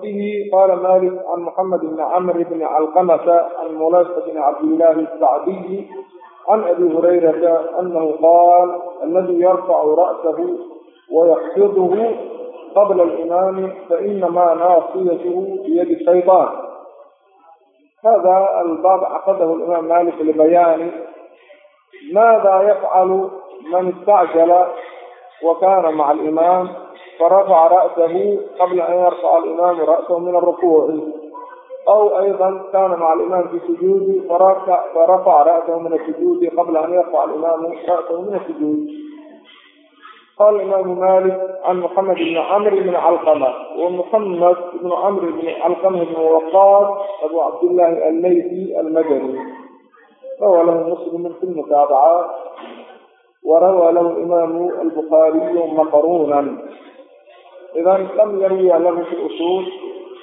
وفيه قال مالك عن محمد بن عمرو بن علقمة عن ملاصة بن عبد الله السعدي عن أبي هريرة أنه قال الذي يرفع رأسه ويخفضه قبل الإمام فإنما ناصيته بيد الشيطان هذا الباب عقده الإمام مالك لبيان ماذا يفعل من استعجل وكان مع الإمام فرفع رأسه قبل أن يرفع الإمام رأسه من الركوع. أو أيضا كان مع الإمام في سجوده فرفع, رأسه من السجود قبل أن يرفع الإمام رأسه من السجود. قال الإمام مالك عن محمد بن عمرو بن علقمة ومحمد بن عمرو بن علقمة بن وقاص أبو عبد الله الليثي المدني. روى له مسلم في المتابعات وروى له الإمام البخاري مقرونا. إذا لم يروي له في الأصول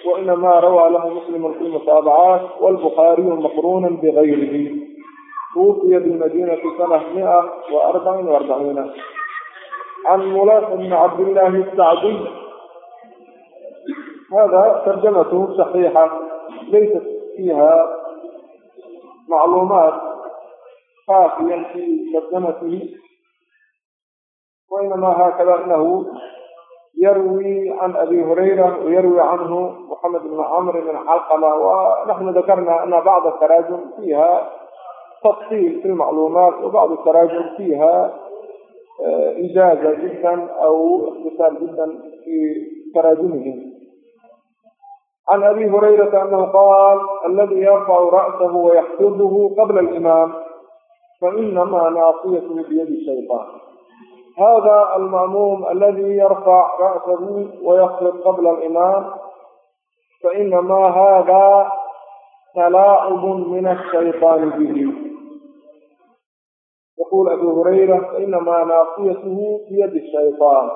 وإنما روى له مسلم في المتابعات والبخاري مقرونا بغيره. توفي بالمدينة سنة 144 عن ملاك بن عبد الله السعدي. هذا ترجمته صحيحة ليست فيها معلومات قافية في ترجمته وإنما هكذا أنه يروي عن أبي هريرة ويروي عنه محمد بن عمرو بن علقمة ونحن ذكرنا أن بعض التراجم فيها تفصيل في المعلومات وبعض التراجم فيها إجازة جدا أو اختصار جدا في تراجمهم عن أبي هريرة أنه قال الذي يرفع رأسه ويحفظه قبل الإمام فإنما ناصيته بيد الشيطان هذا المأموم الذي يرفع رأسه ويخفض قبل الإمام فإنما هذا تلاعب من الشيطان به يقول أبو هريرة فإنما ناصيته بيد الشيطان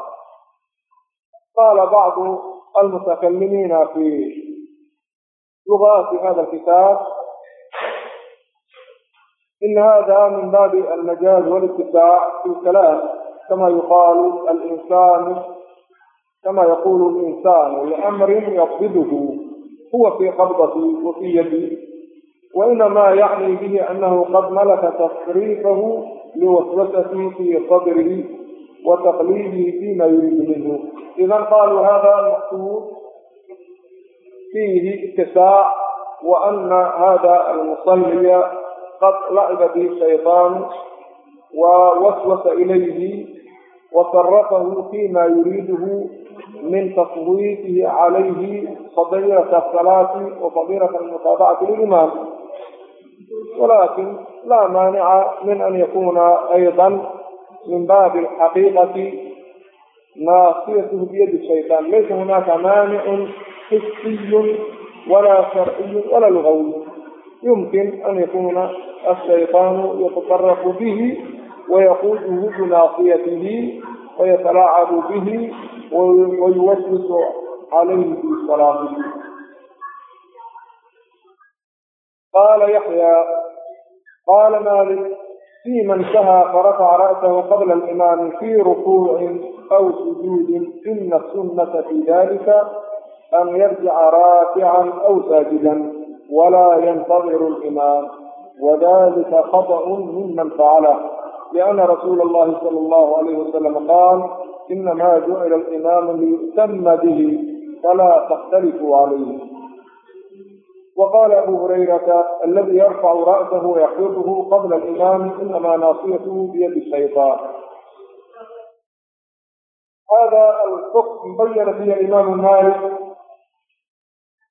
قال بعض المتكلمين في لغات هذا الكتاب إن هذا من باب المجاز والاتساع في الكلام كما يقال الإنسان كما يقول الإنسان لأمر يقبضه هو في قبضتي وفي يدي وإنما يعني به أنه قد ملك تصريفه لوسوسته في صدره وتقليده فيما يريد منه إذا قالوا هذا المقصود فيه اتساع وأن هذا المصلي قد لعب به الشيطان ووسوس إليه وصرفه فيما يريده من تصويته عليه فضيلة الصلاة وفضيلة المتابعة للإمام ولكن لا مانع من أن يكون أيضا من باب الحقيقة ناصيته بيد الشيطان ليس هناك مانع حسي ولا شرعي ولا لغوي يمكن أن يكون الشيطان يتصرف به ويقوده بناصيته ويتلاعب به ويوسوس عليه في صلاته. قال يحيى قال مالك في من سهى فرفع رأسه قبل الإمام في ركوع أو سجود إن السنة في ذلك أن يرجع راكعا أو ساجدا ولا ينتظر الإمام وذلك خطأ ممن فعله. لأن رسول الله صلى الله عليه وسلم قال إنما جعل الإمام ليؤتم به فلا تختلفوا عليه. وقال أبو هريرة الذي يرفع رأسه ويحفظه قبل الإمام إنما ناصيته بيد الشيطان. هذا الحكم بين فيه الإمام مالك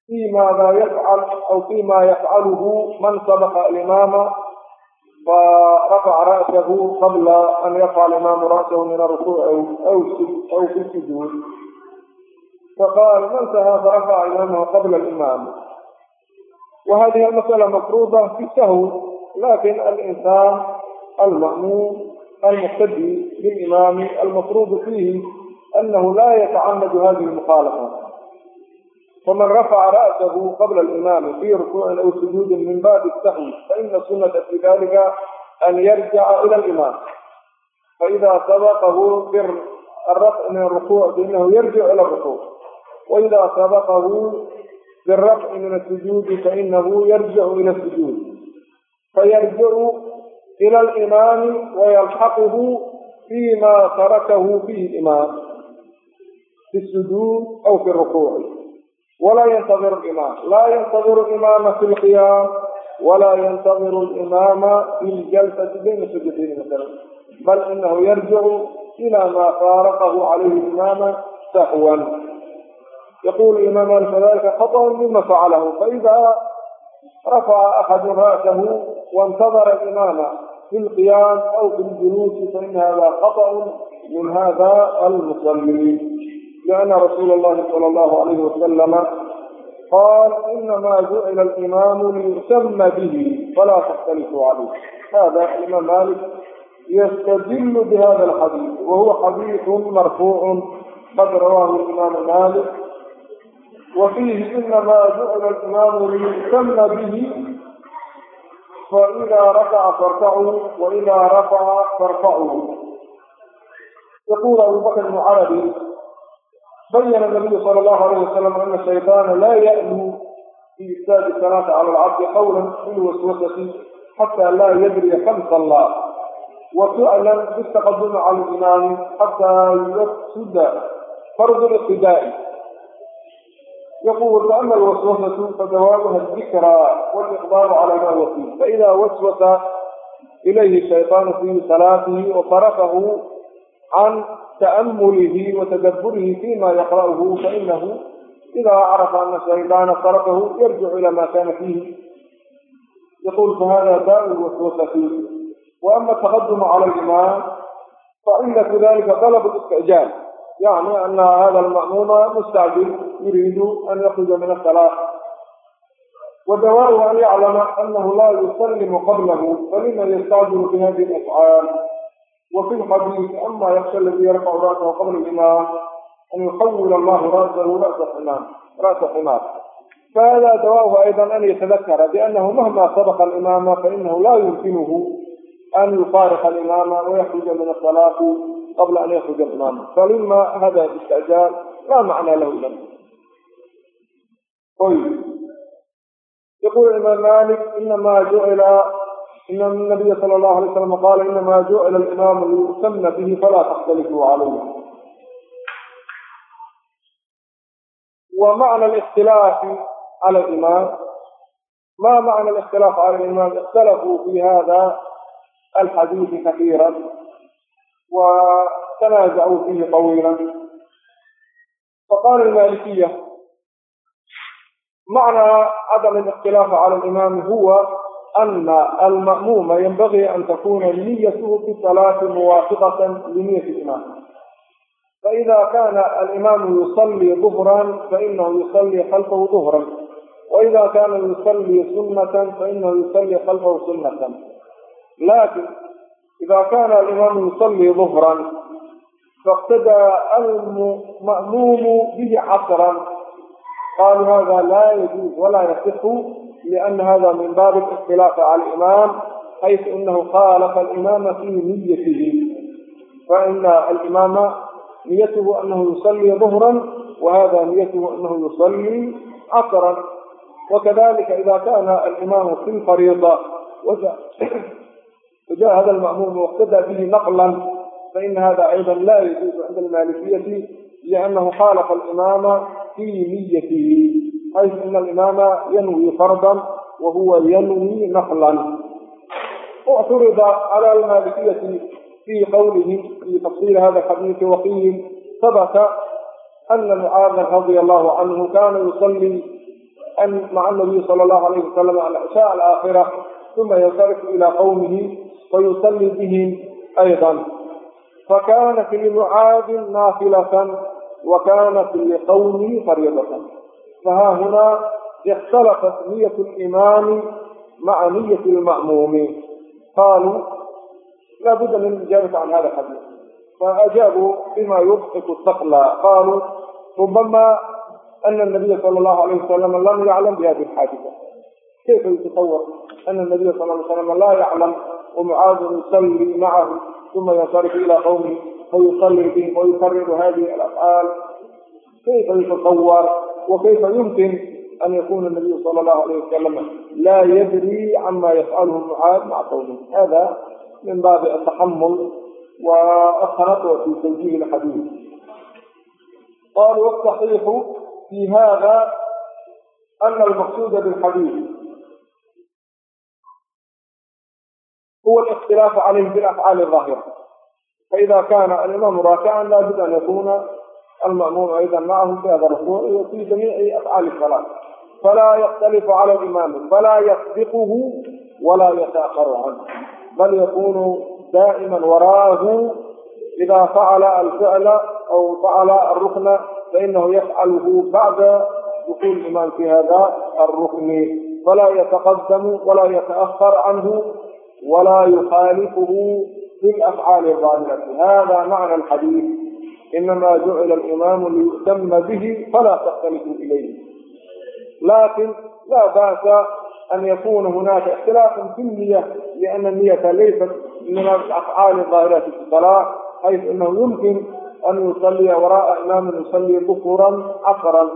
فيما يفعل أو فيما يفعله من سبق الإمام فرفع رأسه قبل أن يرفع الإمام رأسه من الركوع أو أو في السجود. فقال فانتهى فرفع إمامه قبل الإمام. وهذه المسألة مفروضة في السهو لكن الإنسان المأمون المقتدي بالإمام المفروض فيه أنه لا يتعمد هذه المخالفة. فمن رفع رأسه قبل الإمام في ركوع أو سجود من باب السهو فإن السنة في ذلك أن يرجع إلى الإمام فإذا سبقه بالرفع من الركوع فإنه يرجع إلى الركوع وإذا سبقه بالرفع من السجود فإنه يرجع إلى السجود فيرجع إلى الإمام ويلحقه فيما تركه فيه الإمام في السجود أو في الركوع ولا ينتظر الإمام. لا ينتظر الإمام في القيام ولا ينتظر الإمام في الجلسة بين سجدين مثلا. بل إنه يرجع إلى ما فارقه عليه الإمام سهوا. يقول الإمام فذلك خطأ مما فعله. فإذا رفع أحد رأسه وانتظر الإمام في القيام أو في الجلوس فإن هذا خطأ من هذا المصلي. لأن رسول الله صلى الله عليه وسلم قال إنما جعل الإمام ليسمى به فلا تختلفوا عليه. هذا الإمام مالك يستدل بهذا الحديث وهو حديث مرفوع قد رواه الإمام مالك. وفيه إنما جعل الإمام ليسمى به فإذا ركع فارفعه وإذا رفع فارفعوا يقول أبو بكر العربي bayana nabiyu sal llahu alayh wasalam ana shaydaana laa ya'luu fi ifsaadi salaata cala alcabdi qawlan bilwaswasati xataa laa yadriya kam sallaa wa su'lan bitaqadumi cala alimaami xataa yafsuda fardu liqtidaai يقول فأما الوسوسة فدوامها الذكرى والإقبال على ما هو فيه فإذا وسوس إليه الشيطان في صلاته وصرفه عن تأمله وتدبره فيما يقرأه فإنه إذا عرف أن الشيطان صرفه يرجع إلى ما كان فيه يقول فهذا داء الوسوسة وأما التقدم على الإمام فإن ذلك طلب الاستعجال يعني أن هذا المأموم مستعجل يريد أن يخرج من الصلاة ودواه أن يعلم أنه لا يسلم قبله فلما يستعجل بهذه الأفعال وفي الحديث أما يخشى الذي يرفع رأسه قبل الإمام أن يحول الله رأسه رأس حمار رأس حمار. فهذا دواه أيضا أن يتذكر بأنه مهما سبق الإمام فإنه لا يمكنه أن يفارق الإمام ويخرج من الصلاة قبل أن يخرج الإمام. فلما هذا الاستعجال لا معنى له إلا طيب. يقول الإمام مالك إنما جعل ina nabiya sala allahu alay slam qaala inamaa jucila alimaamu liyusana bihi falaa takhtalifuu calayh wa macna lkhtilaafi cala alimaam ma macna lkhtilaaf cala alimaam ikhtalafuu fi hada alxadiisi kathiira وتنازعوا فيه طويلا فقال المالكية معنى عدم الاختلاف على الإمام هو أن المأموم ينبغي أن تكون نيته في الصلاة موافقة لنية الإمام فإذا كان الإمام يصلي ظهرا فإنه يصلي خلفه ظهرا وإذا كان يصلي سنة فإنه يصلي خلفه سنة لكن إذا كان الإمام يصلي ظهرا فاقتدى المأموم به عصرا qalu hada la yجuز wla yصxu لأna hada min bab الاktilاaf عlى الإmam حayث inahu khalafa الإmama fi niyatihi faإna alimama niyathu anahu yusلي ظhrا whada niyathu anahu yusلي casrا وkadlika إida kana alimamu fi الfariضة وjahd الmaأmuum واqtdى bه نqla faإna hada أيضا la yجuز عinda الmalikiyة لأnah khalafa الإmama في نيته حيث أن الإمام ينوي فرضا وهو ينوي نقلا اعترض على المالكية في قوله في تفصيل هذا الحديث وقيل ثبت أن معاذ رضي الله عنه كان يصلي أن مع النبي صلى الله عليه وسلم العشاء الآخرة ثم ينصرف إلى قومه ويصلي بهم أيضا فكانت لمعاذ نافلة وكانت لقومه فريضة. فها هنا اختلفت نية الإمام مع نية المأموم. قالوا لا بد من الإجابة عن هذا الحديث. فأجابوا بما يضحك الثقل. قالوا ربما أن النبي صلى الله عليه وسلم لم يعلم بهذه الحادثة. كيف يتصور أن النبي صلى الله عليه وسلم لا يعلم ومعاذ يصلي معه ثم ينصرف إلى قومه؟ فيصلي بهم ويكرر هذه الأفعال كيف يتصور وكيف يمكن أن يكون النبي صلى الله عليه وسلم لا يدري عما يفعله معاذ مع قومه. هذا من باب التحمل واخرته في توجيه الحديث. قال والصحيح في هذا أن المقصود بالحديث هو الاختلاف عليه بالافعال الظاهرة. فإذا كان الإمام راكعا لا بد أن يكون المأموم أيضا معه في هذا الركوع وفي جميع أفعال الصلاة فلا يختلف على الإمام فلا يسبقه ولا يتأخر عنه بل يكون دائما وراه إذا فعل الفعل أو فعل الركن فإنه يفعله بعد دخول الإمام في هذا الركن فلا يتقدم ولا يتأخر عنه ولا يخالفه بالأفعاال الظاهرة. هذا معنى الحديث. إنما جعل الإمام ليؤتم به فلا تختلفوا إليه. لكن لا بأس أن يكون هناك اختلاف في النية لأن النية ليست من الأفعال الظاهرة في الصلاة حيث أنه يمكن أن يصلي وراء إمام يصلي ظهرا عصرا.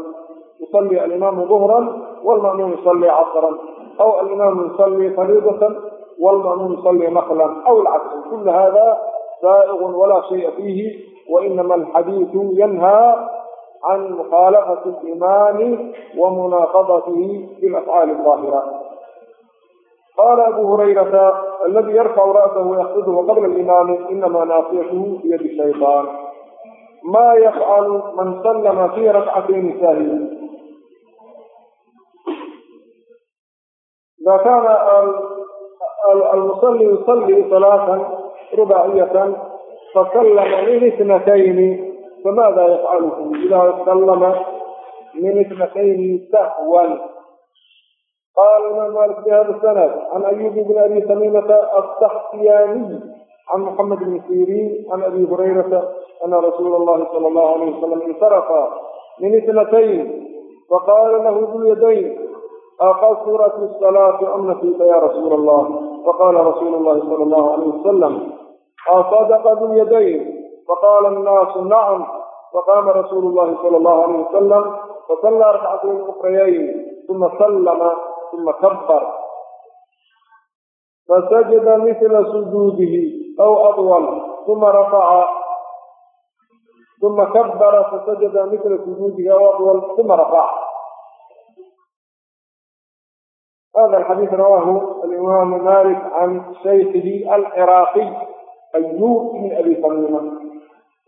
يصلي الإمام ظهرا والمأمون يصلي عصرا. أو الإمام يصلي فريضة والمأموم يصلي نقلا أو العكس كل هذا سائغ ولا شيء فيه وإنما الحديث ينهى عن مخالفة الإمام ومناقضته بالأفعال الظاهرة قال أبو هريرة الذي يرفع رأسه ويخفضه قبل الإمام إنما ناصيته بيد الشيطان ما يفعل من سلم في ركعتين ساهية إذا كان المصلي يصلي صلاة رباعية فسلم من اثنتين فماذا يفعله إذا سلم من اثنتين سهوا قال الإمام مالك في هذا السند عن أيوب بن أبي تميمة السختياني عن محمد بن سيرين عن أبي هريرة أن رسول الله صلى الله عليه وسلم انصرف من اثنتين فقال له ذو اليدين أقصرت الصلاة أم نسيت يا رسول الله فقال رسول الله صلى الله عليه وسلم أصدق ذو اليدين فقال الناس نعم فقام رسول الله صلى الله عليه وسلم فصلى ركعتين أخريين ثم سلم ثم كبر فسجد مثل سجوده أو أطول ثم رفع ثم كبر فسجد مثل سجوده أو أطول ثم رفع هذا الحديث رواه الإمام مالك عن شيخه العراقي أيوب بن أبي تميمة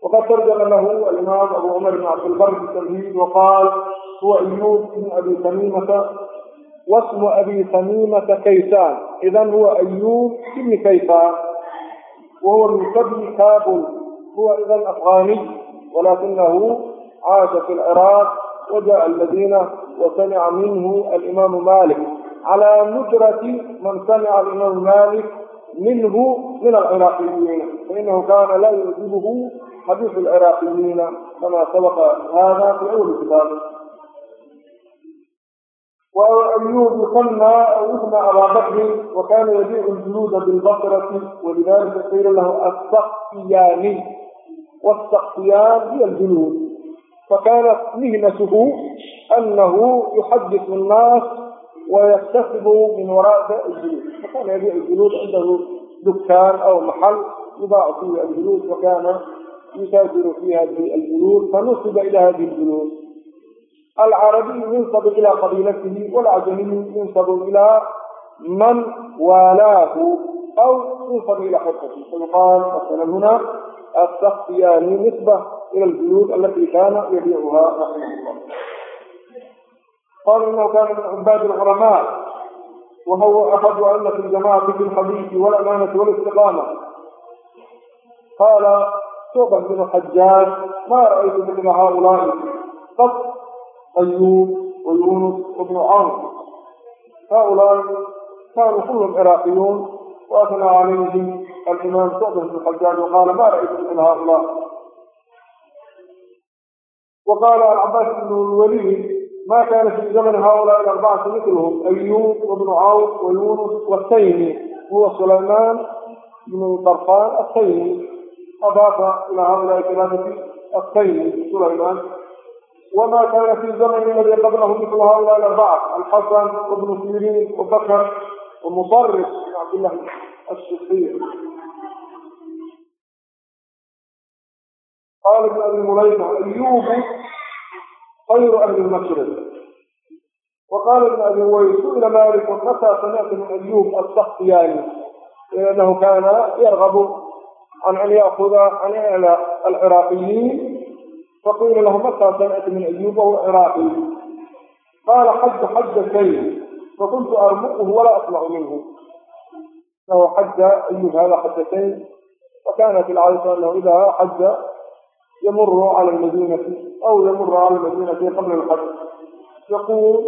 وقد ترجم له الإمام أبو عمر بن عبد البر في التمهيد وقال هو أيوب بن أبي تميمة واسم أبي تميمة كيسان إذا هو أيوب بن كيسان وهو من قبل كابل هو إذا أفغاني ولكنه عاش في العراق وجاء الذين calaa mudrati man samica alimaamu malik minhu min alciraaqiyiina fainahu kana laa yucjibuhu xadiisu alciraaqiyiina kama sabaqa hada fi awli kitaab وأيوب يسمى أو يسمى أبا بكر وكان يبيع الجلود بالبصرة ولذلك قيل له السقياني والسقيان هي الجلود فكانت مهنته أنه يحدث الناس ويكتسب من وراء bاء فكان يبيع أبيع عنده دكان أو محل يباع فيه الجلوd وكان يتاجر في هذه الجلود فنصب إلى هذه الجلود. العربي ينصب إلى قبيلته والعجمي ينصب إلى من والاه أو ينصب إلى xرته فيقال مثلا هنا السkفyاni نسبة إلى الجلود التي كان يبيعها رحمه الله. قال إنه كان من عباد العلماء وهو أحد عله الجماعة في الحديث والأمانة والاستقامة. قال شعبة بن الحجاج ما رأيت مثل هؤلاء قط أيوب ويونس وابن عون. هؤلاء كانوا كلهم عراقيون وأثنى عليهم الإمام شعبة بن الحجاج وقال ما رأيت مثل هؤلاء. وقال العباس بن الوليد ما كان في زمن هؤلاء الأربعة مثلهم أيوب وابن عوف ويونس والتيمي هو سليمان بن طرخان التيمي أضاف إلى هؤلاء الثلاثة التيمي سليمان وما كان في الزمن الذي قبله مثل هؤلاء الأربعة الحسن وابن سيرين وبكر ومصرف بن عبد الله الشقيق قال ابن أبي مليكة أيوب خير أهل المشرق وقال ابن أبي ويس سئل مالك متى سمعت من أيوب السختياني لأنه كان يرغب عن أن يأخذ عن العراقيين فقيل له متى سمعت من أيوب وهو عراقي قال حج حجتين فكنت أرمقه ولا أسمع منه له حج أيوب هذا حجتين وكانت العادة أنه إذا حج يمر على المدينة أو يمر على المدينة قبل الحج يقول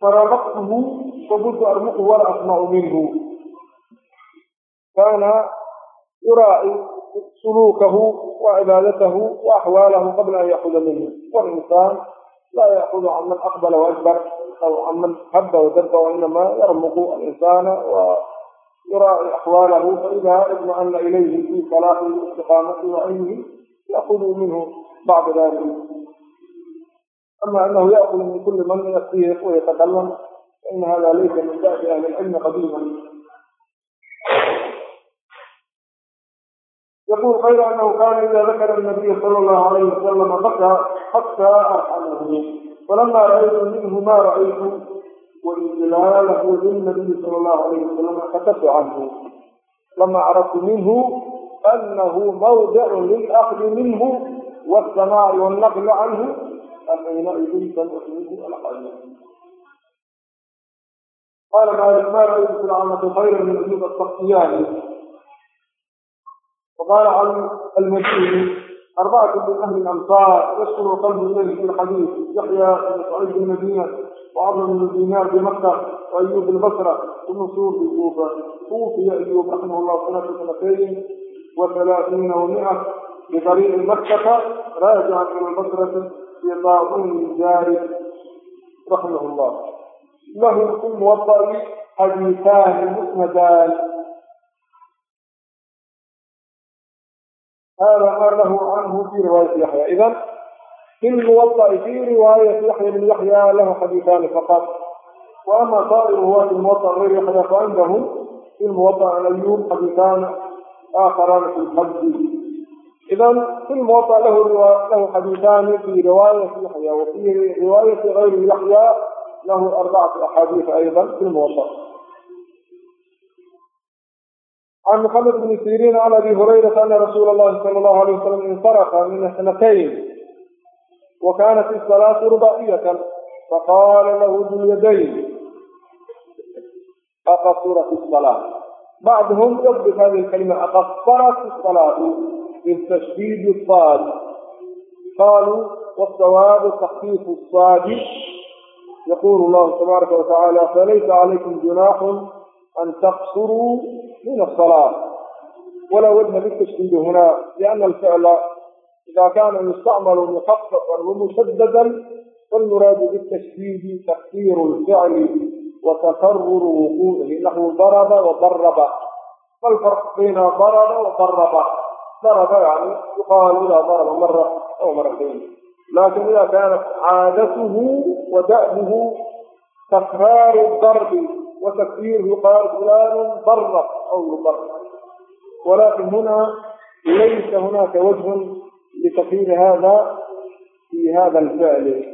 فرمقته فكنت أرمقه ولا أسمع منه كان يراعي سلوكه وعبادته وأحواله قبل أن يأخذ منه والإنسان لا يأخذ عمن أقبل وأجبر أو عمن حب ودب وإنما يرمق الإنسان ويراعي أحواله فإذا اطمأن إليه في صلاحه واستقامته وعلمه يأخذ منه بعد ذلك أما أنه يأخذ من كل من يصيح ويتكلم فإن هذا ليس من دأب أهل العلم قديما يقول غير أنه كان إذا ذكر النبي صلى الله عليه وسلم بكى حتى أرحمه فلما رأيت منه ما رأيت وإجلاله للنبي صلى الله عليه وسلم كتبت عنه لما عرفت منه أنه موضع للأخذ منه والسماع والنقل أنه موضع للأخذ منه والسماع والنقل عنه. فحينئذ سنحيه الحديث قال مالك ما رأيت في العامة خيرا من أجوبة الصفتياني وقال عن المسيح أربعة من أهل الأمصار يشكر قلب الله في الحديث يحيى بن سعيد بن مدينة وعبد بن دينار بمكة وأيوب البصرة ثم سور بأيوب توفي أيوب رحمه الله سنة سنتين وثلاثين ومئة بطريق مكة راجعا من البصرة في طاعون جارب رحمه الله. له في الموطأ حديثان مسندان. هذا ما له عنه في رواية يحيى. إذا في الموطأ في رواية يحيى بن يحيى له حديثان فقط. وأما سائر رواة الموطأ غير يحيى فعندهم في الموطأ عن اليوم حديثان aakharaan fi xajji idan fi lmuwaa lahu lahu xadiisaani fi riwaayati yaxya wa fi riwaayati gayri yaxya lahu arbacatu axaadiis aydan fi lmuwaa عن محمد بن سيرين عن أبي هريرة أن رسول الله صلى الله عليه وسلم انصرف من اثنتين وكانت الصلاة رباعية فقال له ذو اليدين أقصرت الصلاة بعضهم يضبط هذه الكلمة أقصرت الصلاة بالتشديد الصاد. قالوا والصواب تخفيف الصاد. يقول الله تبارك وتعالى فليس عليكم جناح أن تقصروا من الصلاة. ولا وجه للتشديد هنا لأن الفعل إذا كان يستعمل مخففا ومشددا فالمراد بالتشديد تقصير الفعل. وتكرر وقوعه انه ضرب وضرب. ما الفرق بين ضرب وضرب. ضرب يعني يقال إذا ضرب مرة أو مرتين. لكن إذا كانت عادته ودأبه تكرار الضرب وتكبيره يقال فلان ضرب أو يضرب. ولكن هنا ليس هناك وجه لتقييد هذا في هذا الفعل.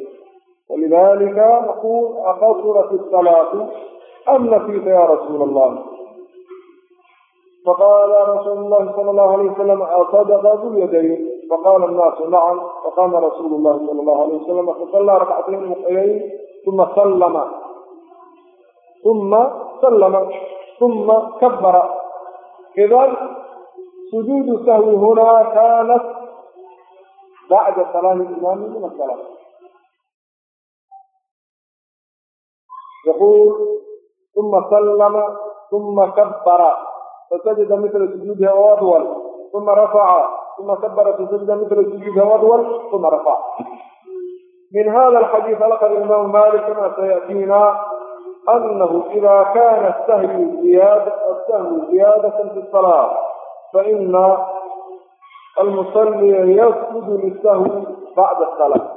ولذلك نقول أقصرت الصلاة أم نسيت يا رسول الله؟ فقال رسول الله صلى الله عليه وسلم أصدق ذو اليدين؟ فقال الناس نعم. فقام رسول الله صلى الله عليه وسلم فصلى ركعتين مقيين ثم سلم. ثم سلم ثم كبر. إذا سجود السهو هنا كانت بعد سلام الإمام من الثلاثة يقول ثم سلم ثم كبر فسجد مثل سجودها وأطول ثم رفع ثم كبر فسجد مثل سجودها وأطول ثم رفع من هذا الحديث لقد الإمام مالك كما سيأتينا أنه إذا كان السهو زيادة السهو زيادة في الصلاة فإن المصلي يسجد للسهو بعد الصلاة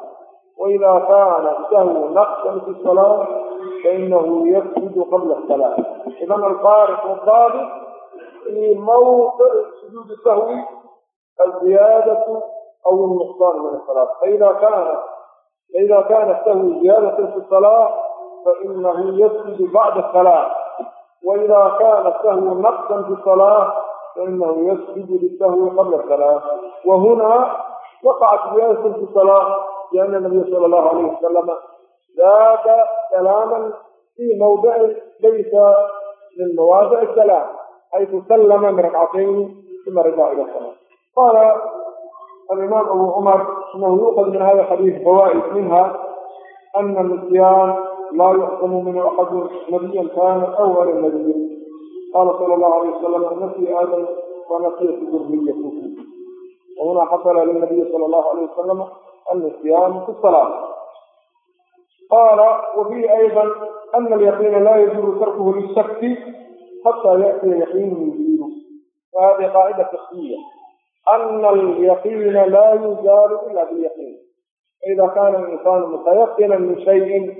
وإذا كان السهو نقصا في الصلاة فإنه يسجد قبل الصلاة. إذا الفارق والضابط في موقع سجود السهو الزيادة أو النقصان من الصلاة. فإذا كان فإذا كان السهو زيادة في الصلاة فإنه يسجد بعد الصلاة. وإذا كان السهو نقصا في الصلاة فإنه يسجد للسهو قبل الصلاة. وهنا وقعت زيادة في الصلاة لأن النبي صلى الله عليه وسلم ذاك كلاما في موضع ليس من مواضع السلام حيث سلم من ركعتين ثم رجع إلى الصلاة. قال الإمام أبو عمر إنه يؤخذ من هذا الحديث فوائد منها أن النسيان لا يحكم منه أحد نبيا كان أول غير النبي. قال صلى الله عليه وسلم نسي آدم ونسيت ذريته. وهنا حصل للنبي صلى الله عليه وسلم النسيان في الصلاة. قال وفيه أيضا أن اليقين لا يجوز تركه للشك حتى يأتي يقين يزيله وهذه قاعدة فقهية أن اليقين لا يزال إلا باليقين إذا كان الإنسان متيقنا من شيء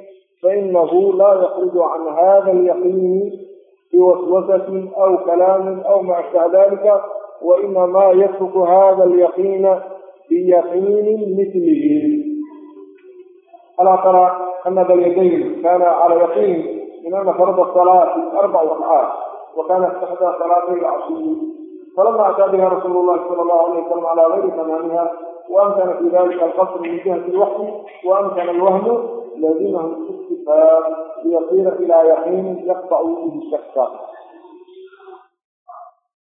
فإنه لا يخرج عن هذا اليقين بوسوسة أو كلام أو ما أشبه ذلك وإنما يترك هذا اليقين بيقين مثله ألا ترى أن ذا اليدين كان على يقين من أن فرض الصلاة أربع ركعات وكانت إحدى صلاتي العصر. فلما أتى بها رسول الله صلى الله عليه وسلم على غير تمامها وأمكن في ذلك القصر من جهة الوحي وأمكن الوهم الذين هم الاستفهام ليصير إلى يقين يقطع به الشك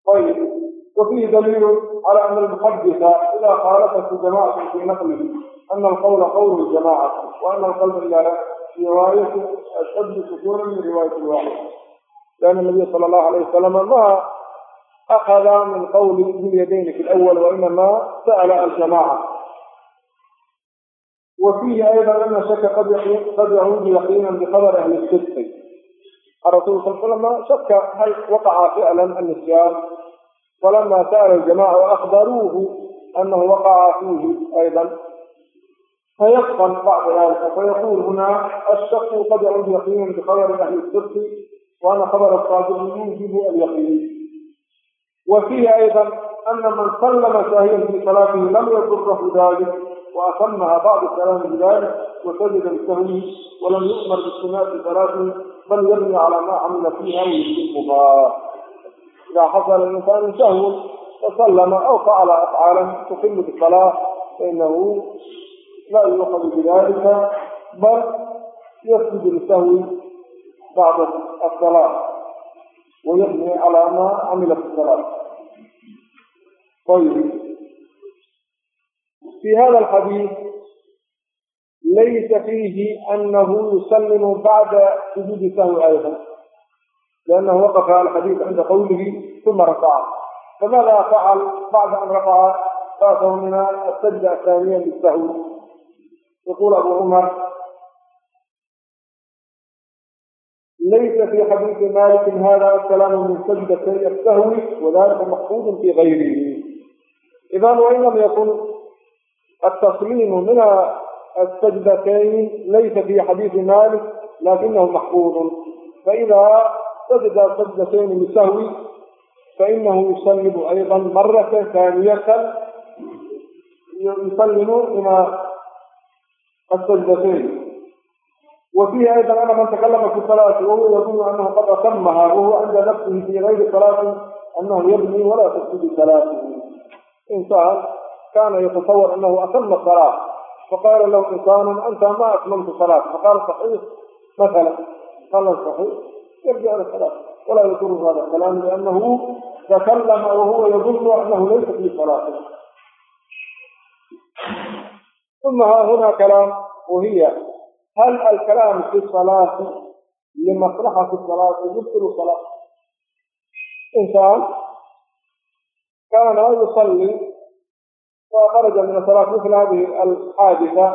طيب وفيه دليل على أن المقدسة إذا خالفت جماعة في نقله. أن القول قول الجماعة وأن القلب الله في رواية أشد سكونا من رواية الواحد. لأن النبي صلى الله عليه وسلم ما أخذ من قول اليدين في الأول وإنما سأل الجماعة. وفيه أيضا أن شك قد يعود يقينا بخبر أهل الصدق. الرسول صلى الله عليه وسلم شك هل وقع فعلا النسيان. فلما سأل الجماعة وأخبروه أنه وقع فيه أيضا فيقبل بعد ذلك. فيقول هنا الشك يعود اليقين بخبر أهل الصدق وأن خبر الصادق يوجب اليقين. وفيه أيضا أن من سلم شاهيا في صلاته لم يضره ذلك واتمها بعد كلام بذلك وسجد السهو ولم يؤمر باستماع صلاته بل يبني على ما عمل فيها ويتمها إذا حصل الإنسان سهو فسلم أو فعل افعالا تقل بالصلاة فإنه لا يؤخذ بذلك بل يسجد للسهو بعد الصلاة ويبني على ما عمل في الصلاة طيب في هذا الحديث ليس فيه أنه يسلم بعد سجود سهو أيضا لأنه وقف على الحديث عند قوله ثم رفع فماذا فعل بعد أن رفع فاته من السجدة الثانية للسهو يقول أبو عمر ليس في حديث مالك هذا الكلام من سجدة يستهوي وذلك محفوظ في غيره. إذا وإن لم يكن التصليم من السجدتين ليس في حديث مالك لكنه محفوظ فإذا سجد سجدتين يستهوي فإنه يسلم أيضا مرة ثانية يسلم إلى السجدتين وفيه أيضا أن من تكلم في الصلاة وهو يظن أنه قد أتمها وهو عند نفسه في غير صلاة أنه يبني ولا تفسد صلاته. إنسان كان يتصور أنه أتم الصلاة. فقال له إنسان أنت ما أتممت صلاة فقال صحيح مثلا. قال صحيح يرجع للصلاة. ولا يذكر هذا الكلام لأنه تكلم وهو يظن أنه ليس في صلاته. ثم ها هنا كلام وهي هل الكلام في الصلاة لمصلحة الصلاة يبطل الصلاة؟ إنسان كان يصلي وخرج من الصلاة مثل هذه الحادثة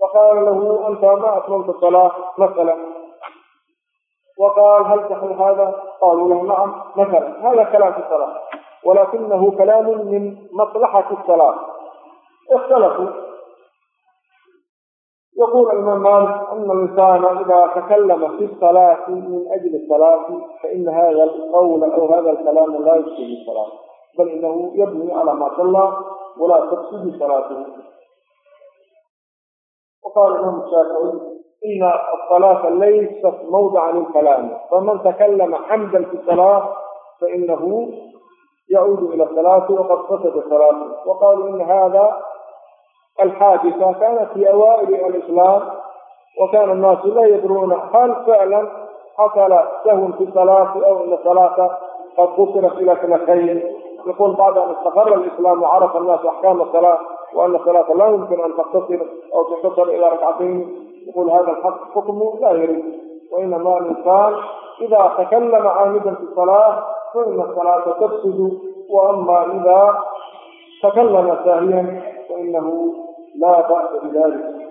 وقال له أنت ما أتممت الصلاة مثلا. وقال هل تحل هذا؟ قالوا له نعم مثلا. هذا كلام في الصلاة. ولكنه كلام من مصلحة الصلاة. اختلفوا. يقول الإمام مالك أن الإنسان إذا تكلم في الصلاة من أجل الصلاة فإن هذا القول أو هذا الكلام لا يفسد الصلاة بل إنه يبني على ما صلى ولا تفسد صلاته. وقال الإمام الشافعي إن الصلاة ليست موضع للكلام فمن تكلم حمدا في الصلاة فإنه يعود إلى الصلاة وقد فسد صلاته. وقال إن هذا الحادثة كانت في أوائل الإسلام وكان الناس لا يدرون هل فعلا حصل سهم في الصلاة أو أن الصلاة قد qad إلى سنتين. يقول بعد أن استقر الإسلام وعرف الناس أحكام الصلاة وأن الصلاة لا يمكن أن تقتصر أو تقتصر إلى ركعتين يقول هذا الحق حكمه لا يرد وإنما الإنسان إذا تكلم عامدا في الصلاة فإن الصلاة تفسد وأما إذا تكلم ساهيا فإنه لا بأس بذلك.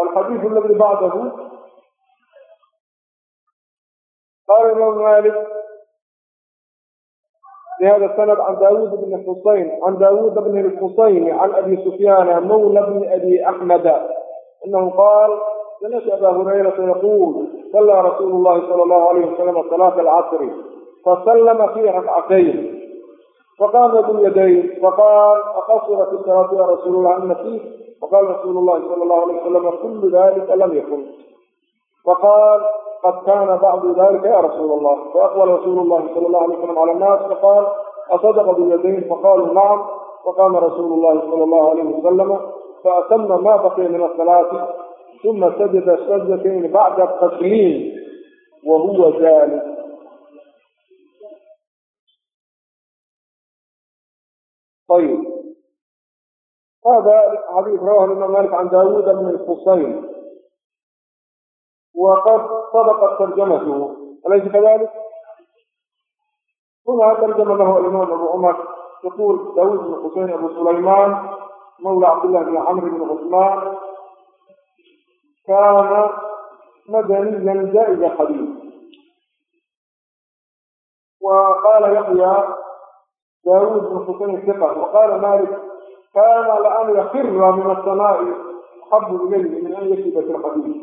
الحديث الذي بعده قال الإمام مالك بهذا السند عن داوود بن الحسين عن داوود بن الحسين عن أبي سفيان مولى بن أبي أحمد أنه قال سمعت أبا هريرة يقول صلى رسول الله صلى الله عليه وسلم صلاة العصر فسلم في ركعتين. فقام باليدين فقال أقصرت الصلاة يا رسول الله أن فيه فقال رسول الله صلى الله عليه وسلم كل ذلك لم يكن فقال قد كان بعض ذلك يا رسول الله فأقبل رسول الله صلى الله عليه وسلم على الناس فقال أصدق باليدين فقالوا نعم فقام رسول الله صلى الله عليه وسلم فأتم ما بقي من الصلاة ثم سجد السجدتين بعد التسليم وهو جالس طيب هذا حديث رواه الإمام مالك عن داوود بن الحسين وقد sabaqat ترجمته. أليس كذلك؟ هنا ترجم له الإمام أبو عمر. يقول داود بن الحسين أبو سليمان مولى عبد الله بن عمرو بن عثمان كان مدنيا جائز حديث. وقال يحيى داود بن حسين الثقة وقال مالك كان لأن يخر من السماء أحب إليه من أن يكتب في الحديث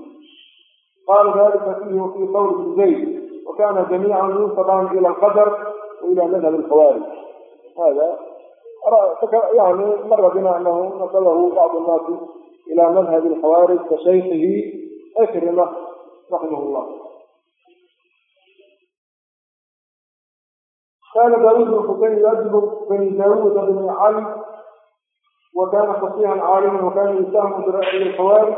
قال ذلك فيه في قول ابن زيد وكان جميعا ينسبان إلى القدر وإلى مذهب الخوارج هذا يعني مر بنا أنه نقله بعض الناس إلى مذهب الخوارج كشيخه أكرمة رحمه الله كان داود بن حسين يجب بن داود بن علي وكان فقيها عالما وكان يساهم في رأي الحواري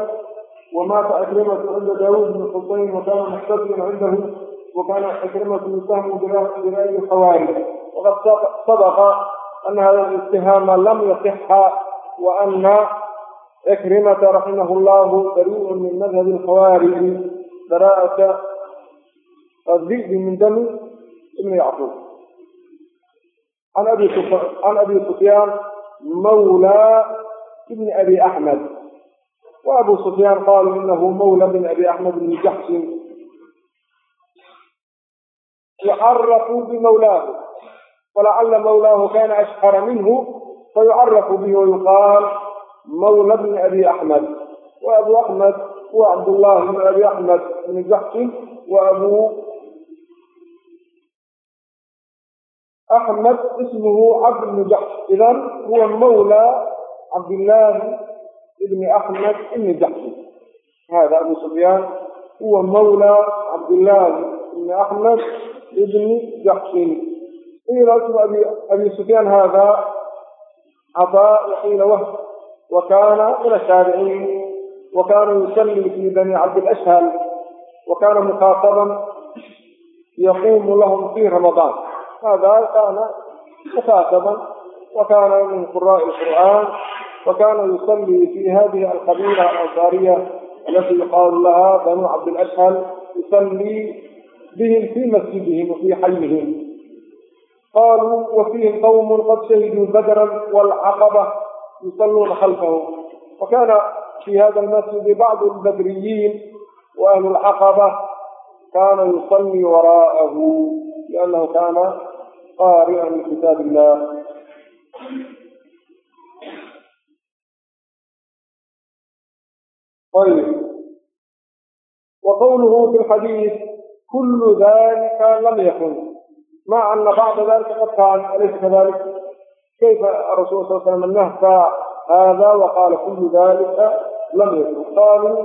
ومات أكرمة عند داوود بن الحصين وكان محتسبا عنده وكان أكرمة يساهم برأي الحواري وقد صدق أن هذا الاتهام لم يصح وأن أكرمة رحمه الله بريء من مذهب الخوارج براءة الذئب من دم ابن يعقوب. عن أبي سفيان مولى ابن أبي أحمد وأبو سفيان قالوا إنه مولى ابن أبي أحمد بن جحش يعرف بمولاه ولعل مولاه كان أشهر منه فيعرف به ويقال مولى ابن أبي أحمد وأبو أحمد هو عبد الله بن أبي أحمد بن جحش وأبو أحمد اسمه عبد بن جحش إذا هو مولى عبد الله بن أحمد بن جحش هذا أبو سفيان هو مولى عبد الله بن أحمد بن جحش قيل اسم أبي, أبي سفيان هذا عطاء وقيل وهب وكان من التابعين وكان يصلي في بني عبد الأشهل وكان مخاطبا يقوم لهم في رمضان هذا كان مخاطبا وكان من قراء القرآن وكان يصلي في هذه القبيلة الأنصارية التي يقال لها بنو عبد الأشهل يصلي بهم في مسجدهم وفي حيهم قالوا وفيهم قوم قد شهدوا بدرا والعقبة يصلون خلفه وكان في هذا المسجد بعض البدريين وأهل العقبة كان يصلي وراءه لأنه كان قارئا لكتاب الله طيب وقوله في الحديث كل ذلك لم يكن مع أن بعض ذلك قد كان أليس كذلك كيف الرسول صلى الله عليه وسلم نهى هذا وقال كل ذلك لم يكن قالوا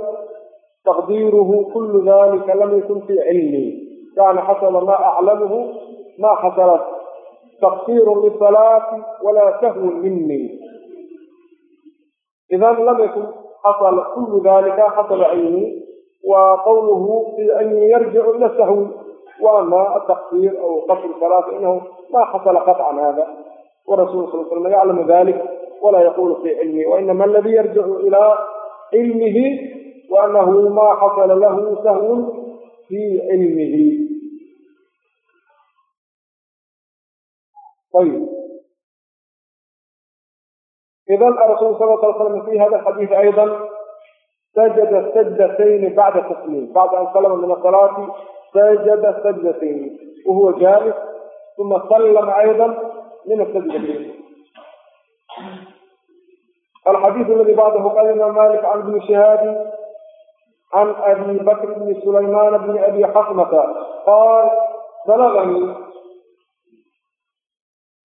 تقديره كل ذلك لم يكن في علمي يعني حصل ما أعلمه ما حصلت تقصير للصلاة ولا سهو مني إذا لم يكن حصل كل ذلك حصل علمي وقوله في أن يرجع إلى السهو وأما التقصير أو قصر الصلاة فإنه ما حصل قطعا هذا والرسول صلى الله عليه وسلم يعلم ذلك ولا يقول في علمه وإنما الذي يرجع إلى علمه وأنه ما حصل له سهو في علمه طيب إذا الرسول صلى الله عليه وسلم في هذا الحديث أيضا سجد سجدتين بعد التسليم بعد أن سلم من الصلاة سجد سجدتين وهو جالس ثم سلم أيضا من السجدتين الحديث الذي بعده قال الإمام مالك عن ابن شهاب عن أبي بكر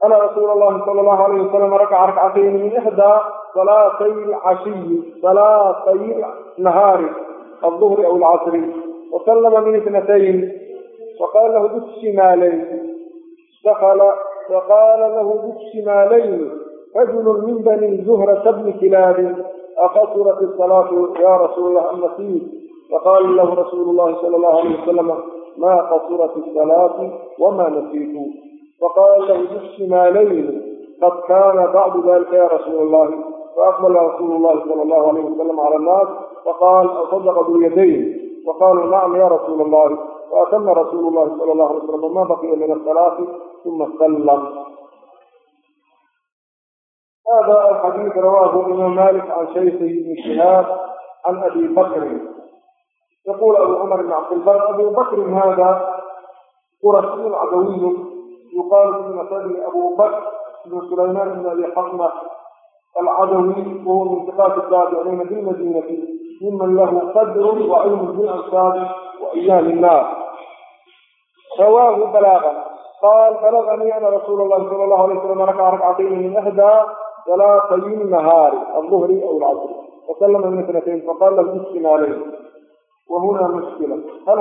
بن سليمان بن أبي حصمة قال بلغني أن رسول الله صلى الله عليه وسلم ركع ركعتين من إحدى صلاتي العشي صلاتي النهار الظهر أو العصر وسلم من اثنتين وقال له بالشمالين دخل فقال له بالشمالين رجل من بني زهرة بن كلاب أقصرت الصلاة يا رسول الله أم نسيت فقال له رسول الله صلى الله عليه وسلم ما قصرت الصلاة وما نسيت فقال له بالشمالين قد كان بعد ذلك يا رسول الله فأقبل رسول الله صلى الله عليه وسلم على الناس فقال أصدق ذو يدين فقالوا نعم يا رسول الله فأتم رسول الله صلى الله عليه وسلم ما بقي من الصلاة ثم سلم هذا الحديث رواه الإمام مالك عن شيخه ابن شهاب عن أبي بكر يقول أبو عمر بن عبد البر أبو بكر هذا قرشي عدوي يقال في مسجد أبو بكر بن سليمان بن أبي حصمة العدوي وهو من ثقات التابعين بالمدينة ممن له قدر وعلم بالأنصار وإيمان الناس رواه بلاغا قال بلغني أن رسول الله صلى الله عليه وسلم ركع ركعتين من إحدى ثلاثي النهار الظهر أو العصر وسلم من اثنتين فقال له بالشمالين وهنا مشكلة هل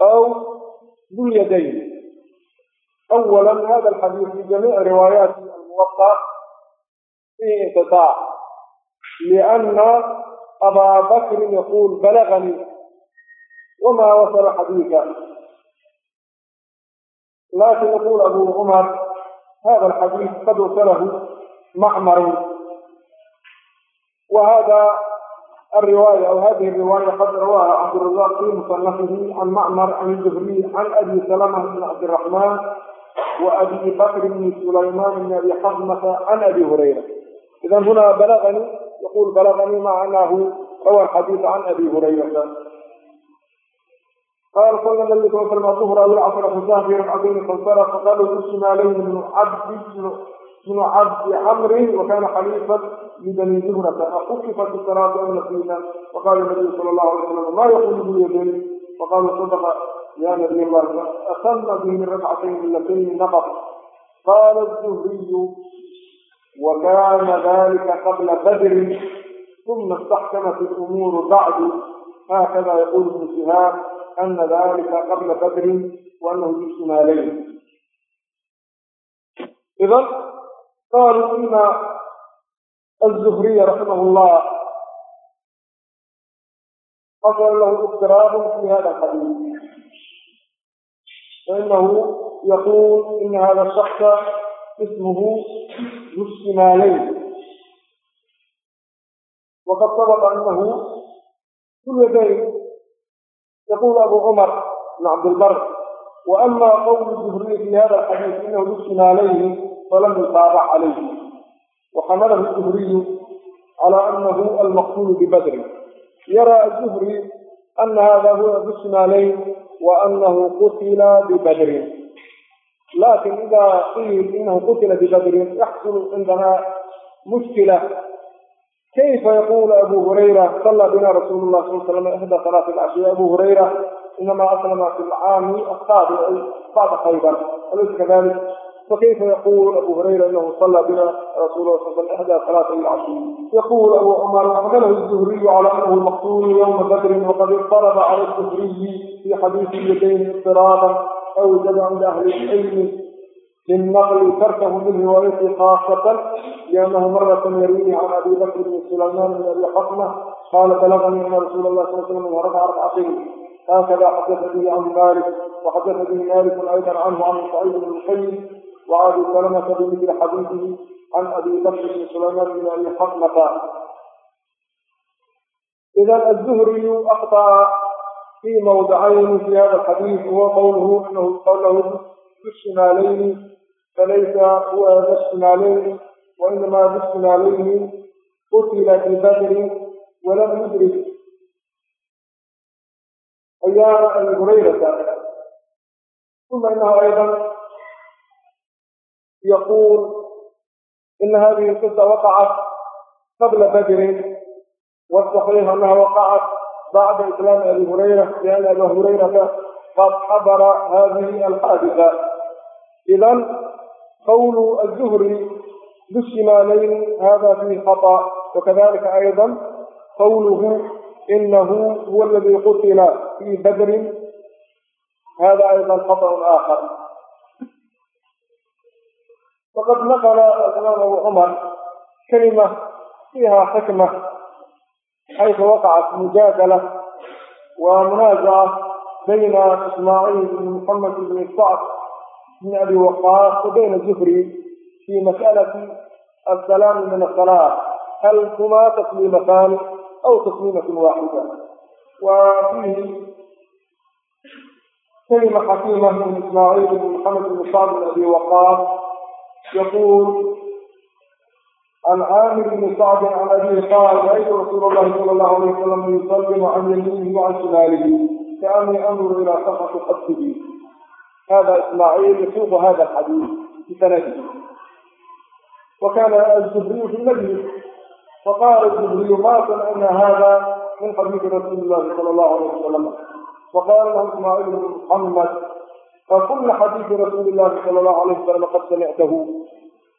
هذا الرجل يقال له بالشمالين أو ذو اليدين أولا هذا الحديث في جميع روايات الموطأ فيه انقطاع لأن أبا بكر يقول بلغني وما وصل حديثا لكن يقول أبو عمر هذا الرواية أو هذه الرواية قد رواها عبد الرزاق في مصنفه عن معمر عن الزهري عن أبي سلمة بن عبد الرحمن وأبي بكر بن سليمان بن أبي حزمة عن أبي هريرة. إذا هنا بلغني يقول بلغني مع أنه روى الحديث عن أبي هريرة. قال صلى الله عليه وسلم الظهر والعصر حسان في ركعتين فانصرف فقالوا اسمع لهم من عبد بن عبد عمرو وكان خليفا لبني زهرة فخففت الصلاة عن نسينا وقال النبي صلى الله عليه وسلم ما يقول بيديه فقال صدق يا نبي الله أسلم به من ركعتين اللتين نقص قال الزهري وكان ذلك قبل بدر ثم استحكمت الأمور بعد. هكذا يقول ابن شهاب أن ذلك قبل بدر وأنه اجتمالين إذا قالوا إن الزهري رحمه الله حصل له اضطراب في هذا الحديث فإنه يقول إن هذا الشخص اسمه ذو الشمالين وقد سبق أنه كل يدين يقول أبو عمر بن عبد البر وأما قول الزهري في هذا الحديث إنه ذو الشمالين فلم يتابع عليه وحمله الزهري على أنه المقتول ببدر يرى الزهري أن هذا هو ذو الشمالين وأنه قتل ببدر لكن إذا قيل إنه قتل ببدر يحصل عندنا مشكلة كيف يقول أبو هريرة صلى بنا رسول الله صلى الله عليه وسلم إحدى صلاة العشاء أبو هريرة إنما أسلم في فكيف يقول أبو هريرة أنه صلى بنا رسول الله صلى الله عليه وسلم أحدى ثلاثة العشر؟ يقول أبو عمر عمله الزهري على أنه المقتول يوم بدر وقد اضطرب على الزهري في حديث اليدين اضطرابا أو جمع أهل العلم للنقل تركه منه ويأتي خاصة لأنه مرة يروي عن أبي بكر بن سليمان بن أبي حطمة قال بلغني أن رسول الله صلى الله عليه وسلم ورفع ركعتين هكذا حدث به عن مالك وحدث به مالك أيضا عنه عن سعيد بن المسلم وعن سلمة بمثل حديثه عن أبي بكر بن سلمة بن أبي حطمه إذا الزهري أخطأ في موضعين في هذا الحديث هو قوله أنه قوله بالشمالين فليس هو ذا الشمالين وإنما ذا الشمالين قتل في بدر ولم يدرك. أيام أبي هريرة. ثم إنه أيضا يقول إن هذه القصة وقعت قبل بدر والصحيح أنها وقعت بعد إسلام أبي هريرة لأن أبي هريرة قد حضر هذه الحادثة. إذا قول الزهري بالشمالين هذا فيه خطأ وكذلك أيضا قوله إنه هو الذي قتل في بدر هذا أيضا خطأ آخر. وقد نقل الإمام أبو عمر كلمة فيها حكمة حيث وقعت مجادلة ومنازعة بين إسماعيل بن محمد بن سعد بن أبي وقاص وبين الزهري في مسألة السلام من الصلاة هل هما تسليمتان أو تسليمة واحدة وفيه كلمة حكيمة من إسماعيل بن محمد بن سعد بن أبي وقاص يقول عن عامر بن سعد عن أبي قال رأيت رسول الله صلى الله عليه وسلم يسلم عن يمينه وعن شماله كأني أنظر إلى صفحة قصده هذا إسماعيل يسوق هذا الحديث في سنته وكان الزهري في المجلس. فقال الزهري ما أن هذا من حديث رسول الله صلى الله عليه وسلم؟ وقال له إسماعيل بن محمد فكل حديث رسول الله صلى الله عليه وسلم قد سمعته.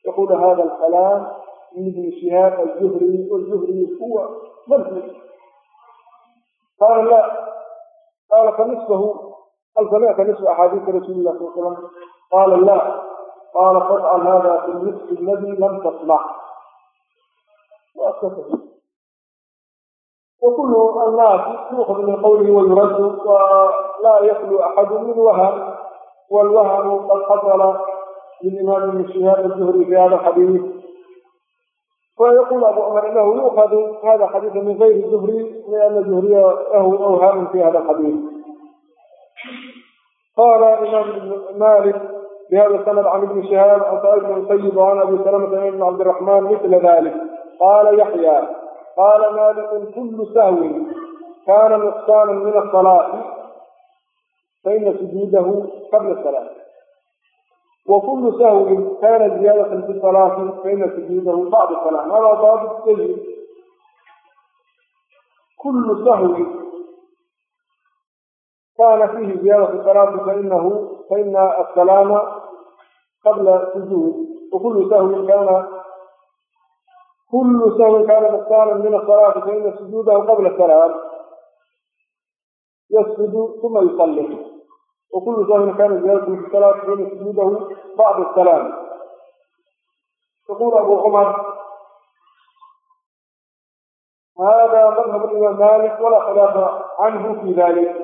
يقول هذا الكلام من ابن شهاب الزهري والزهري هو منهج قال لا قال فنصفه هل سمعت نصف أحاديث رسول الله صلى الله عليه وسلم. قال لا قال فافعل هذا في النصف الذي لم تسمع واسكته وكل الناس يؤخذ من قوله ويرد ولا يخلو أحد من وهم والوهن قد حصل للإمام ابن شهاب الزهري في هذا الحديث. ويقول أبو عمر أنه يؤخذ هذا الحديث من غير الزهري لأن الزهري له أوهام في هذا الحديث. قال الإمام مالك بهذا السند عن ابن شهاب عن سعيد بن طيب وعن أبي سلمة بن عبد الرحمن مثل ذلك. قال يحيى قال مالك كل سهو كان نقصانا من الصلاة. الصلاة فإن سجوده قبل الصلاة وكل سهو كان زيادة في الصلاة فإن سجوده بعد الصلاة هذا ضابط جيد كل سهو كان فيه زيادة الصلاة فإنه فإن السلام قبل السجود وكل سهو كان كل سهو كان نقصانا من الصلاة فإن سجوده قبل السلام يسجد ثم يصلي وكل زمن كان زيادة من الثلاث حين سجوده بعد السلام. يقول أبو عمر هذا مذهب إلى مالك ولا خلاف عنه في ذلك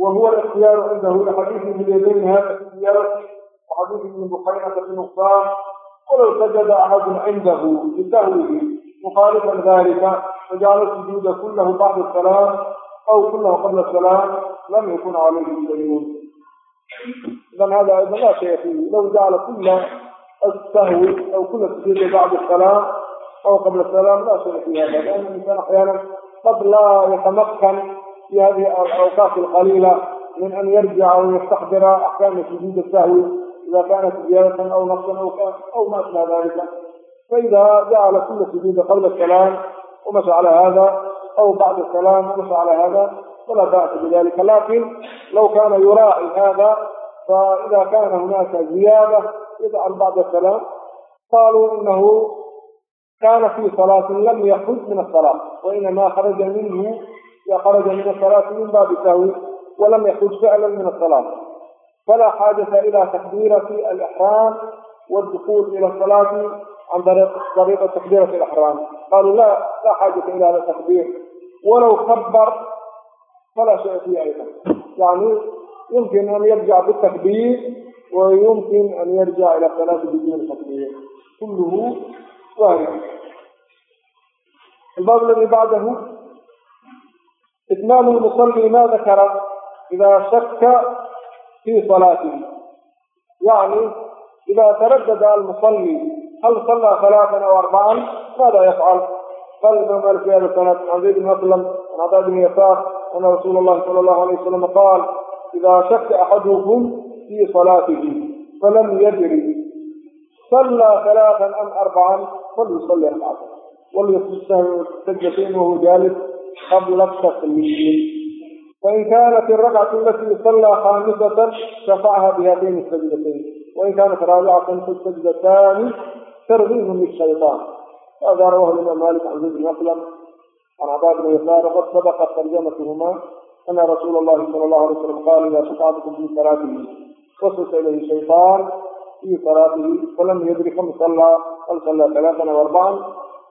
وهو الاختيار عنده لحديث ابن اليدين هذا في زيارة وحديث ابن بخيمة في نقصان ولو سجد أحد عنده للتهويه مخالفا ذلك فجعل السجود كله بعد السلام أو كله قبل السلام. لم يكن عليه دليل اذا هذا أيضا لا شيء فيه لو جعل كل السهو أو كل السجود بعد السلام أو قبل السلام لا شيء في هذا لأن الإنسان أحيانا قد لا يتمكن في هذه الأوقات القليلة من أن يرجع أو يستحضر أحكام سجود السهو إذا كانت زيادة أو نقصا أو أو ما أسمى ذلك. فإذا جعل كل السجود قبل السلام ومشى على هذا أو بعد السلام ومشى على هذا فلا بأس بذلك. لكن لو كان يراعي هذا فإذا كان هناك زيادة يجعل بعض السلام. قالوا إنه كان في صلاة لم يخرج من الصلاة وإنما خرج منه خرج من الصلاة من باب السهو ولم يخرج فعلا من الصلاة. فلا حاجة إلى تكبيرة الإحرام والدخول إلى الصلاة عن طريق طريقة في الإحرام. قالوا لا لا حاجة إلى هذا التكبير. ولو كبر فلا شيء فيه أيضا. يعني يمكن أن يرجع بالتكبير ويمكن أن يرجع إلى ثلاثة بدون تكبير. كله وارد الباب الذي بعده إتمام المصلي ما ذكر إذا شك في صلاته. يعني إذا تردد المصلي هل صلى ثلاثا أو أربعا؟ ماذا يفعل؟ قال ابن مالك في هذا السنة عن زيد بن مسلم عن عباد بن يسار أن رسول الله صلى الله عليه وسلم قال إذا شك أحدكم في صلاته فلم يدري صلى ثلاثا أم أربعا فليصلي ركعتين وليصلي سجدتين وهو جالس قبل التسليم فإن كانت الركعة التي صلى خامسة شفعها بهاتين السجدتين وإن كانت رابعة فالسجدتان ترغيب للشيطان هذا رواه الإمام مالك عن زيد بن أسلم عن عباد بن يسار وقد سبقت ترجمتهما أن رسول الله صلى الله عليه وسلم قال إذا شفعتكم في صلاته وسوس إليه الشيطان في صلاته فلم يدرك صلى هل صلى ثلاثا وأربعا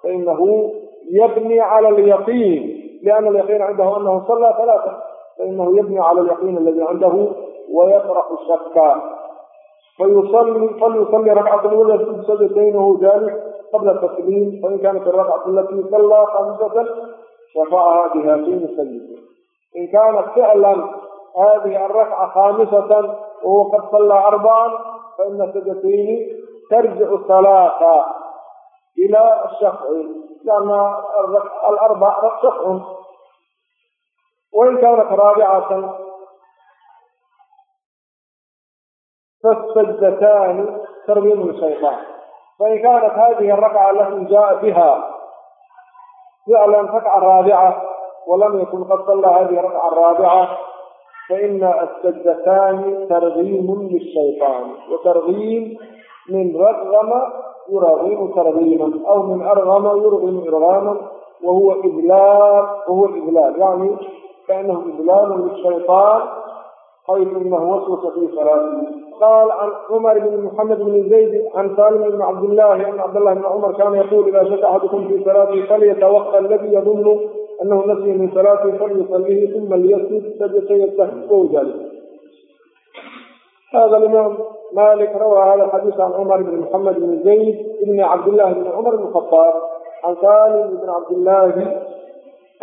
فإنه يبني على اليقين لأن اليقين عنده أنه صلى ثلاثا فإنه يبني على اليقين الذي عنده ويطرح الشك. فيصلي فليصلي ركعة الأولى سجدتين وهو جالس قبل التسليم فإن كانت الركعة التي صلى خمسة شفعها بهاتين السجدتين إن كانت فعلا هذه الركعة خامسة وهو قد صلى أربعا فإن السجدتين ترجع الصلاة إلى الشفع لأن الأربع شفع وإن كانت رابعة فالسجدتان ترميم الشيطان فإن كانت هذه الركعة التي جاء بها فعلا ركعة رابعة ولم يكن قد صلى هذه ركعة رابعة فإن السجدتان ترغيم للشيطان وترغيم من رغم يرغم ترغيما أو من أرغم يرغم إرغاما وهو إذلال وهو الإذلال يعني كأنه إذلال للشيطان حيث إنه وسوس في صلاته قال عن عمر بن محمد بن زيد عن سالم بن عبد الله أن عبد الله بن عمر كان يقول إذا شك أحدكم في صلاته فليتوقع الذي يظن أنه نسي من صلاته فليصليه ثم ليسجد سجدة يستحقه ذلك. هذا الإمام مالك روى هذا الحديث عن عمر بن محمد بن زيد بن عبد الله بن عمر بن الخطاب عن سالم بن عبد الله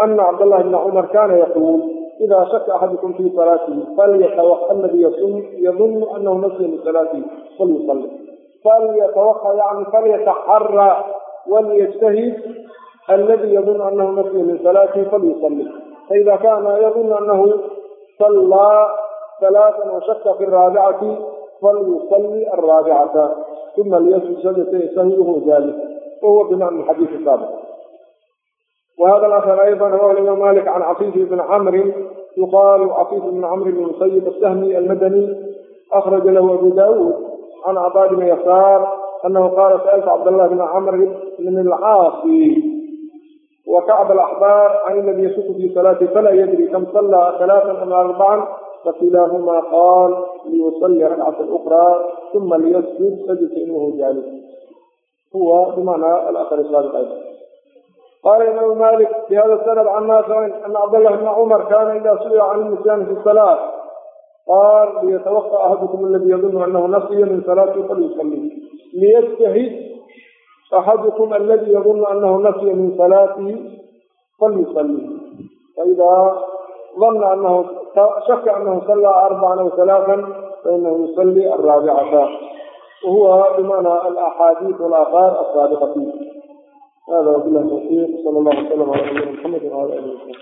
أن عبد الله بن عمر كان يقول إذا شك أحدكم في صلاته فليتوقع الذي يظن يظن أنه نسي من صلاته فليصلي فليتوقع يعني فليتحرى وليجتهد الذي يظن أنه نسي من صلاته فليصلي فإذا كان يظن أنه صلى ثلاثا وشك في الرابعة فليصلي الرابعة ثم ليسجد سجدتين سهله جالس وهو بمعنى الحديث وهذا الأثر أيضا رواه الإمام مالك عن عفيف بن عمرو يقال عفيف بن عمرو بن مسيب السهمي المدني أخرج له أبو داود عن عباد بن يسار أنه قال سألت عبد الله بن عمرو من العاصي وكعب الأحبار عن الذي يشك في صلاة فلا يدري كم صلى ثلاثا أم أربعا؟ فكلاهما قال ليصلي ركعة أخرى ثم ليسجد سجد إنه جالس. هو بمعنى الأخر السابق أيضا. الأثر السابق أيضا قال الإمام مالك في هذا السند عن نافع أن عبد الله بن عمر كان إذا سئل عن النسيان في الصلاة قال ليتوقع أحدكم الذي يظن أنه نسي من صلاته فليصلي ليجتهد أحدكم الذي يظن أنه نسي من صلاته فليصلي فإذا ظن أنه شك أنه صلى أربعا أو ثلاثا فإنه يصلي الرابعة وهو بمعنى الأحاديث والآثار السابقة فيه هذا وبالله التوفيق صلى الله وسلم على نبينا